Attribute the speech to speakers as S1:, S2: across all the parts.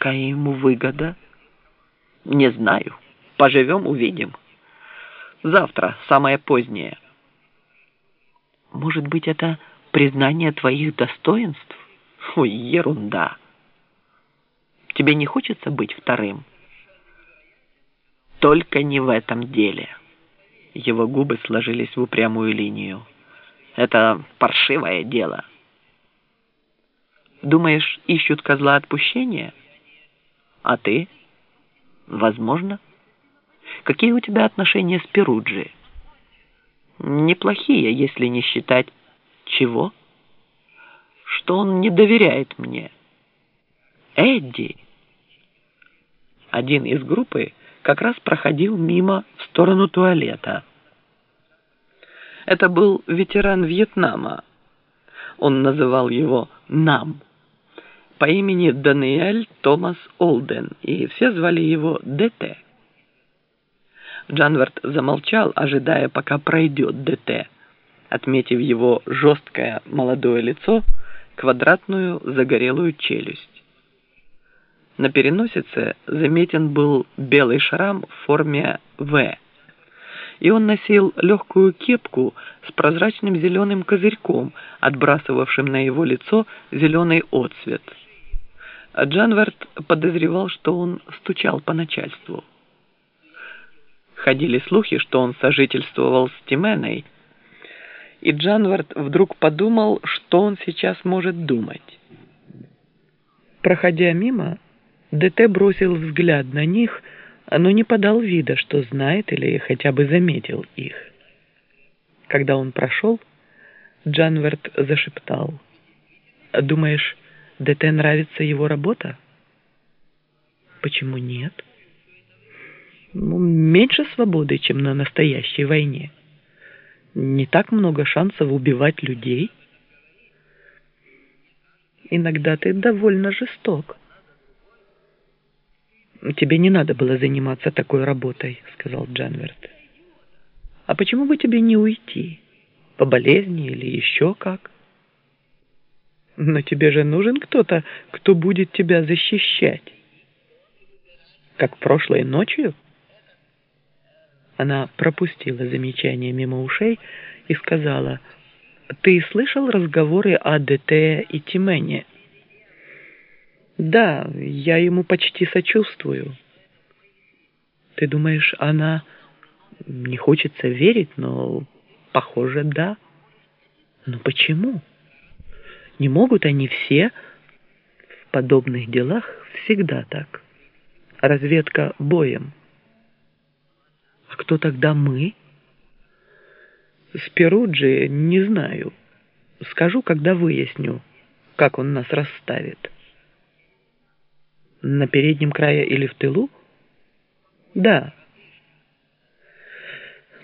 S1: какая ему выгода? Не знаю. Поживем, увидим. Завтра, самое позднее. Может быть, это признание твоих достоинств? Ой, ерунда. Тебе не хочется быть вторым? Только не в этом деле. Его губы сложились в упрямую линию. Это паршивое дело. Думаешь, ищут козла отпущения? А ты? Возможно. Какие у тебя отношения с Перуджи? Неплохие, если не считать чего? Что он не доверяет мне. Эдди. Один из группы как раз проходил мимо в сторону туалета. Это был ветеран Вьетнама. Он называл его «Нам» по имени Даниэль Томас Олден, и все звали его ДТ. Джанвард замолчал, ожидая, пока пройдет ДТ, отметив его жесткое молодое лицо, квадратную загорелую челюсть. На переносице заметен был белый шрам в форме «В», и он носил легкую кепку с прозрачным зеленым козырьком, отбрасывавшим на его лицо зеленый отсвет – а Джанвард подозревал, что он стучал по начальству. Ходили слухи, что он сожительствовал с Тименой, и Джанвард вдруг подумал, что он сейчас может думать. Проходя мимо, ДТ бросил взгляд на них, но не подал вида, что знает или хотя бы заметил их. Когда он прошел, Джанвард зашептал. «Думаешь, ДТ нравится его работа? Почему нет? Ну, меньше свободы, чем на настоящей войне. Не так много шансов убивать людей. Иногда ты довольно жесток. «Тебе не надо было заниматься такой работой», — сказал Джанверт. «А почему бы тебе не уйти? По болезни или еще как?» Но тебе же нужен кто-то, кто будет тебя защищать. Как прошлой ночью? Она пропустила замечание мимо ушей и сказала, «Ты слышал разговоры о ДТ и Тимене?» «Да, я ему почти сочувствую». «Ты думаешь, она...» «Не хочется верить, но, похоже, да». «Но почему?» Не могут они все в подобных делах всегда так. Разведка боем. А кто тогда мы? С Перуджи не знаю. Скажу, когда выясню, как он нас расставит. На переднем крае или в тылу? Да.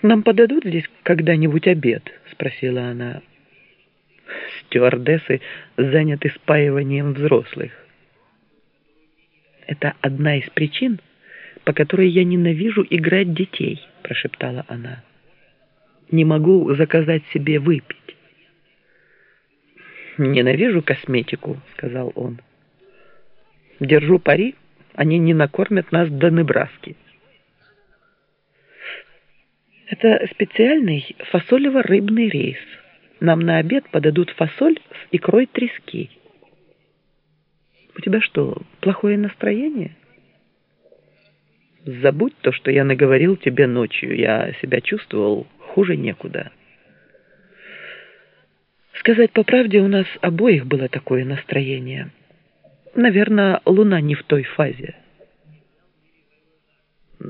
S1: Нам подадут здесь когда-нибудь обед? Спросила она стюардессы заняты спаиванием взрослых. «Это одна из причин, по которой я ненавижу играть детей», – прошептала она. «Не могу заказать себе выпить». «Ненавижу косметику», – сказал он. «Держу пари, они не накормят нас до Небраски». Это специальный фасолево-рыбный рейс – нам на обед подадут фасоль с икрой трески. У тебя что, плохое настроение? Забудь то, что я наговорил тебе ночью. Я себя чувствовал хуже некуда. Сказать по правде, у нас обоих было такое настроение. Наверное, луна не в той фазе.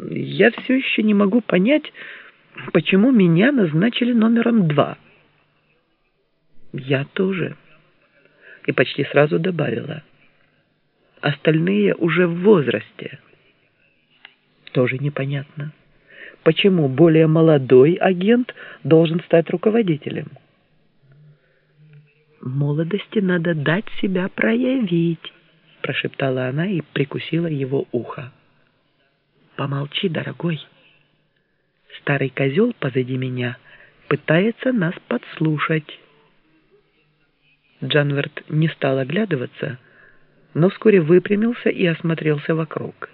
S1: Я все еще не могу понять, почему меня назначили номером два – я тоже. И почти сразу добавила. Остальные уже в возрасте. Тоже непонятно. Почему более молодой агент должен стать руководителем? «Молодости надо дать себя проявить», – прошептала она и прикусила его ухо. «Помолчи, дорогой. Старый козел позади меня пытается нас подслушать». Джанверт не стал оглядываться, но вскоре выпрямился и осмотрелся вокруг.